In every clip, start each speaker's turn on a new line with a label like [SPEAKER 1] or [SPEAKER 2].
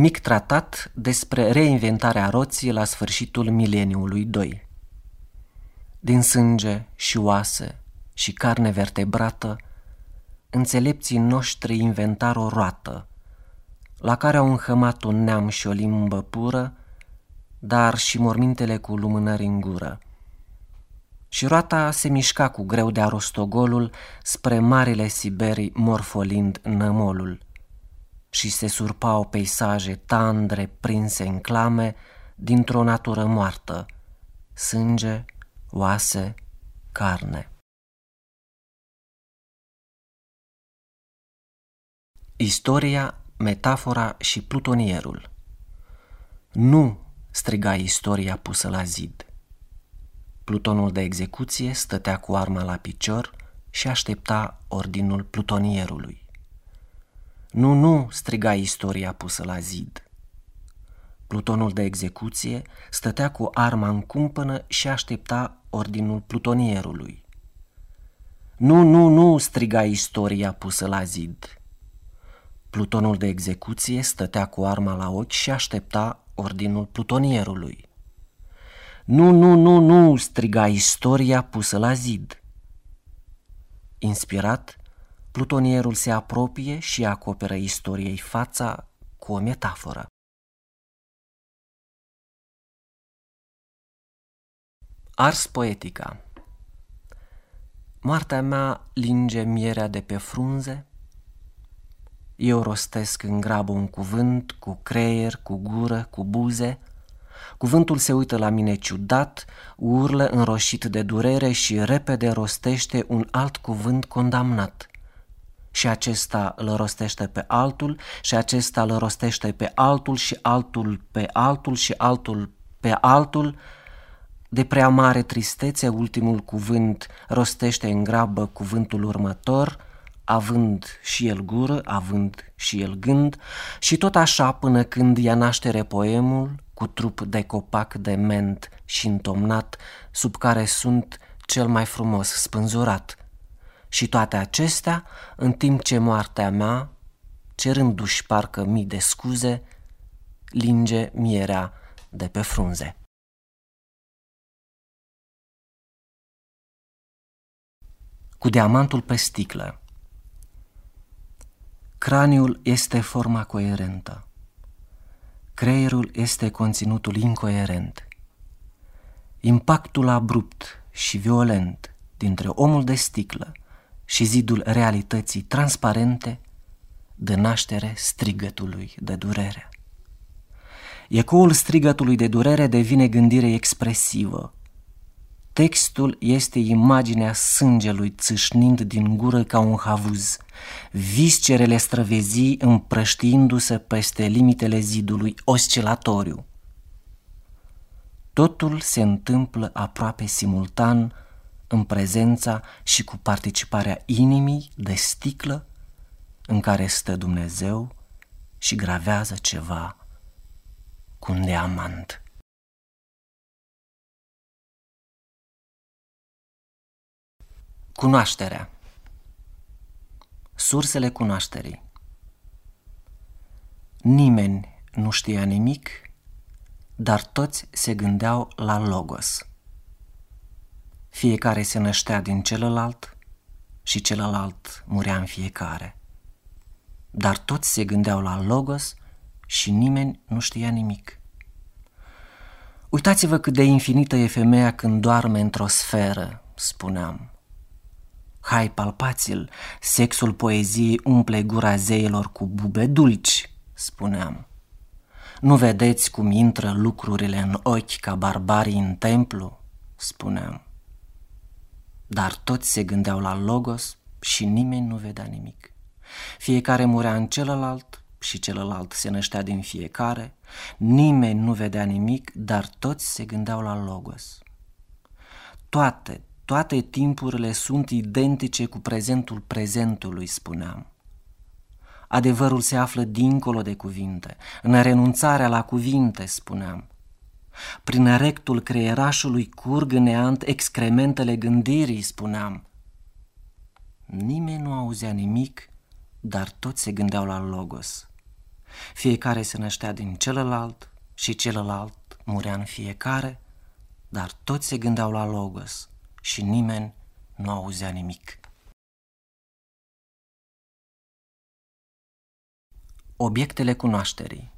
[SPEAKER 1] Mic tratat despre reinventarea roții la sfârșitul mileniului 2. Din sânge și oase și carne vertebrată, înțelepții noștri inventar o roată, la care au înhămat un neam și o limbă pură, dar și mormintele cu lumânări în gură. Și roata se mișca cu greu de arostogolul spre marile Siberii morfolind nămolul și se surpau peisaje tandre prinse în clame dintr-o natură moartă, sânge, oase, carne. Istoria, metafora și plutonierul Nu, striga istoria pusă la zid. Plutonul de execuție stătea cu arma la picior și aștepta ordinul plutonierului. Nu, nu, striga istoria pusă la zid. Plutonul de execuție stătea cu arma în cumpănă și aștepta ordinul plutonierului. Nu, nu, nu, striga istoria pusă la zid. Plutonul de execuție stătea cu arma la ochi și aștepta ordinul plutonierului. Nu, nu, nu, nu, striga istoria pusă la zid. Inspirat, plutonierul se apropie și acoperă istoriei fața cu o metaforă. Ars poetica Moartea mea linge mierea de pe frunze, eu rostesc în grabă un cuvânt, cu creier, cu gură, cu buze. Cuvântul se uită la mine ciudat, urlă înroșit de durere și repede rostește un alt cuvânt condamnat. Și acesta îl rostește pe altul, și acesta îl rostește pe altul, și altul pe altul, și altul pe altul. De prea mare tristețe, ultimul cuvânt rostește în grabă cuvântul următor – având și el gură, având și el gând, și tot așa până când ia naștere poemul, cu trup de copac de ment și întomnat, sub care sunt cel mai frumos spânzurat. Și toate acestea, în timp ce moartea mea, cerându-și parcă mii de scuze, linge mierea de pe frunze. Cu diamantul pe sticlă Craniul este forma coerentă. Creierul este conținutul incoerent. Impactul abrupt și violent dintre omul de sticlă și zidul realității transparente dă naștere strigătului de durere. Ecoul strigătului de durere devine gândire expresivă, Textul este imaginea sângelui țâșnind din gură ca un havuz, viscerele străvezii împrăștiindu-se peste limitele zidului oscilatoriu. Totul se întâmplă aproape simultan în prezența și cu participarea inimii de sticlă în care stă Dumnezeu și gravează ceva cu un diamant. Cunoașterea Sursele cunoașterii Nimeni nu știa nimic, dar toți se gândeau la Logos. Fiecare se năștea din celălalt și celălalt murea în fiecare. Dar toți se gândeau la Logos și nimeni nu știa nimic. Uitați-vă cât de infinită e femeia când doarme într-o sferă, spuneam. Hai, palpați-l, sexul poeziei umple gura zeilor cu bube dulci, spuneam. Nu vedeți cum intră lucrurile în ochi ca barbarii în templu, spuneam. Dar toți se gândeau la Logos și nimeni nu vedea nimic. Fiecare murea în celălalt și celălalt se năștea din fiecare. Nimeni nu vedea nimic, dar toți se gândeau la Logos. Toate, toate timpurile sunt identice cu prezentul prezentului, spuneam. Adevărul se află dincolo de cuvinte, în renunțarea la cuvinte, spuneam. Prin rectul creierașului curg neant excrementele gândirii, spuneam. Nimeni nu auzea nimic, dar toți se gândeau la Logos. fiecare se năștea din celălalt și celălalt murea în fiecare, dar toți se gândeau la Logos și nimeni nu auzea nimic. Obiectele cunoașterii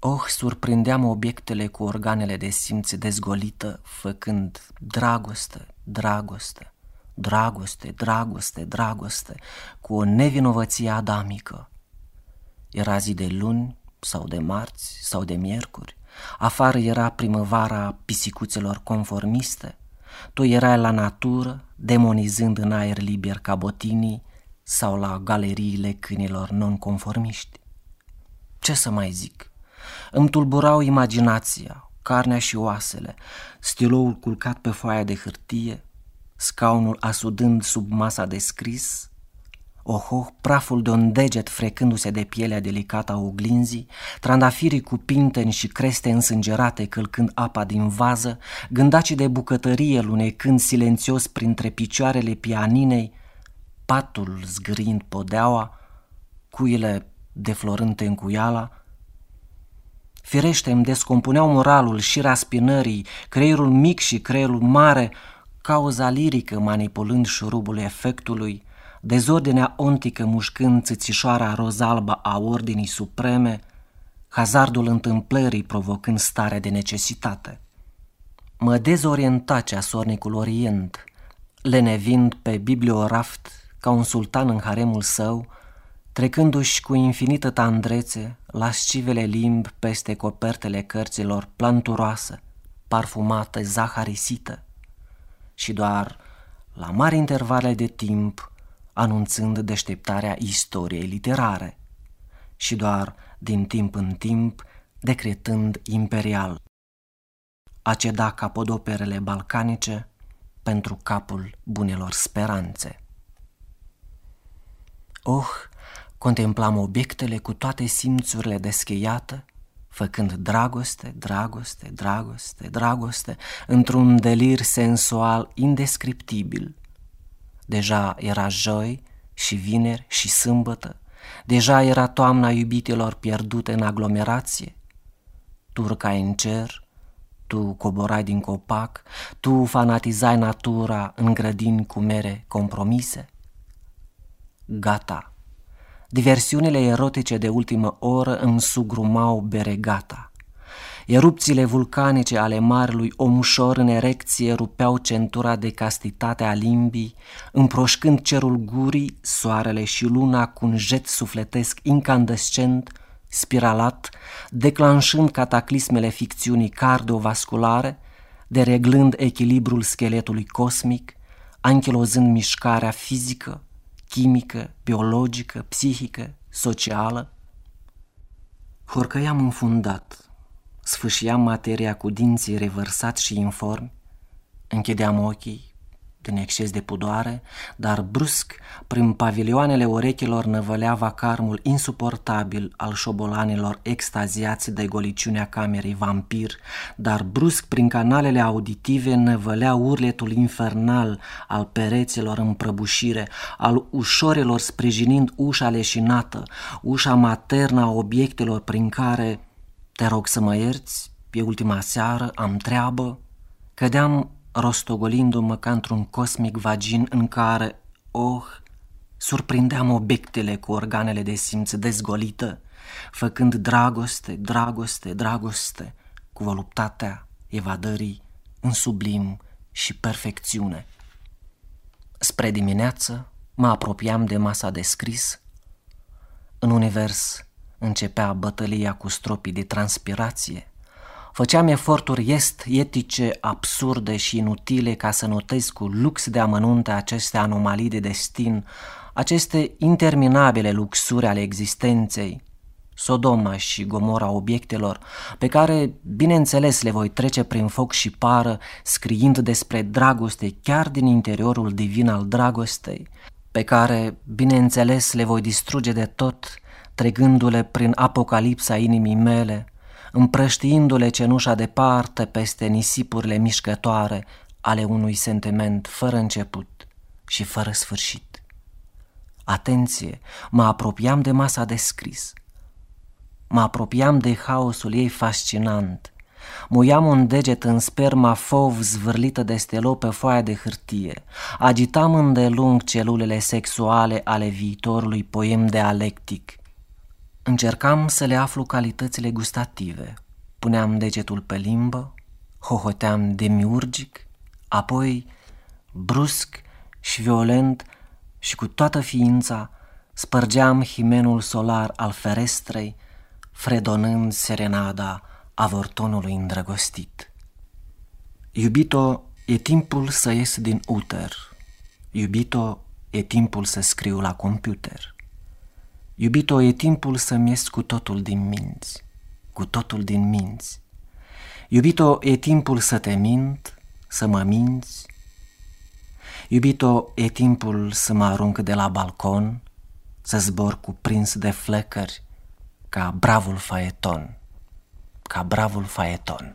[SPEAKER 1] Oh, surprindeam obiectele cu organele de simț dezgolită, făcând dragoste, dragoste, dragoste, dragoste, dragoste, cu o nevinovăție adamică. Era zi de luni sau de marți sau de miercuri, afară era primăvara pisicuțelor conformiste, tu erai la natură, demonizând în aer liber cabotinii sau la galeriile câinilor nonconformiști. Ce să mai zic? Îmi tulburau imaginația, carnea și oasele, stiloul culcat pe foaia de hârtie, scaunul asudând sub masa de scris, oho, praful de un deget frecându-se de pielea delicată a oglinzii, trandafirii cu pinteni și creste însângerate călcând apa din vază, gândacii de bucătărie lunecând silențios printre picioarele pianinei, patul zgârind podeaua, cuile deflorând încuiala, Firește, îmi descompuneau moralul și raspinării, creierul mic și creierul mare, cauza lirică manipulând șurubul efectului, dezordinea ontică mușcând țâțișoara rozalbă a ordinii supreme, hazardul întâmplării provocând stare de necesitate. Mă dezorienta ceasornicul orient, lenevind pe biblioraft ca un sultan în haremul său, trecându-și cu infinită tandrețe lascivele limbi peste copertele cărților planturoasă, parfumată, zaharisită, și doar la mari intervale de timp anunțând deșteptarea istoriei literare și doar din timp în timp decretând imperial. A ceda capodoperele balcanice pentru capul bunelor speranțe. Oh, Contemplam obiectele cu toate simțurile descheiată, făcând dragoste, dragoste, dragoste, dragoste, într-un delir sensual indescriptibil. Deja era joi și vineri și sâmbătă, deja era toamna iubitelor pierdute în aglomerație. Tu urcai în cer, tu coborai din copac, tu fanatizai natura în grădini cu mere compromise. Gata, Diversiunile erotice de ultimă oră îmi sugrumau beregata. Erupțiile vulcanice ale marului omușor în erecție rupeau centura de castitate a limbii, împroșcând cerul gurii, soarele și luna cu un jet sufletesc incandescent, spiralat, declanșând cataclismele ficțiunii cardiovasculare, dereglând echilibrul scheletului cosmic, anchilozând mișcarea fizică, chimică, biologică, psihică, socială. Horcăiam înfundat, sfâșiam materia cu dinții revărsați și informi, închideam ochii, din exces de pudoare, dar brusc, prin pavilioanele urechilor năvălea vacarmul insuportabil al șobolanilor extaziați de goliciunea camerei vampir, dar brusc prin canalele auditive năvălea urletul infernal al pereților în prăbușire, al ușorilor sprijinind ușa leșinată, ușa maternă a obiectelor prin care, te rog să mă ierți, pe ultima seară am treabă, cădeam rostogolindu-mă ca într-un cosmic vagin în care, oh, surprindeam obiectele cu organele de simț dezgolită, făcând dragoste, dragoste, dragoste, cu voluptatea evadării în sublim și perfecțiune. Spre dimineață mă apropiam de masa de scris. În univers începea bătălia cu stropii de transpirație, Făceam eforturi est etice, absurde și inutile ca să notez cu lux de amănunte aceste anomalii de destin, aceste interminabile luxuri ale existenței, Sodoma și Gomora obiectelor, pe care, bineînțeles, le voi trece prin foc și pară, scriind despre dragoste chiar din interiorul divin al dragostei, pe care, bineînțeles, le voi distruge de tot, trecându-le prin apocalipsa inimii mele, împrăștiindu-le cenușa departe peste nisipurile mișcătoare ale unui sentiment fără început și fără sfârșit. Atenție, mă apropiam de masa de scris. Mă apropiam de haosul ei fascinant. Muiam un deget în sperma fov zvârlită de stelo pe foaia de hârtie. Agitam îndelung celulele sexuale ale viitorului poem dialectic. Încercam să le aflu calitățile gustative. Puneam degetul pe limbă, hohoteam demiurgic, apoi, brusc și violent și cu toată ființa, spărgeam himenul solar al ferestrei, fredonând serenada avortonului îndrăgostit. Iubito, e timpul să ies din uter. Iubito, e timpul să scriu la computer. Iubito, e timpul să-mi ies cu totul din minți, cu totul din minți. Iubito, e timpul să te mint, să mă minți. Iubito, e timpul să mă arunc de la balcon, să zbor cu prins de flecări ca bravul faeton, ca bravul faeton.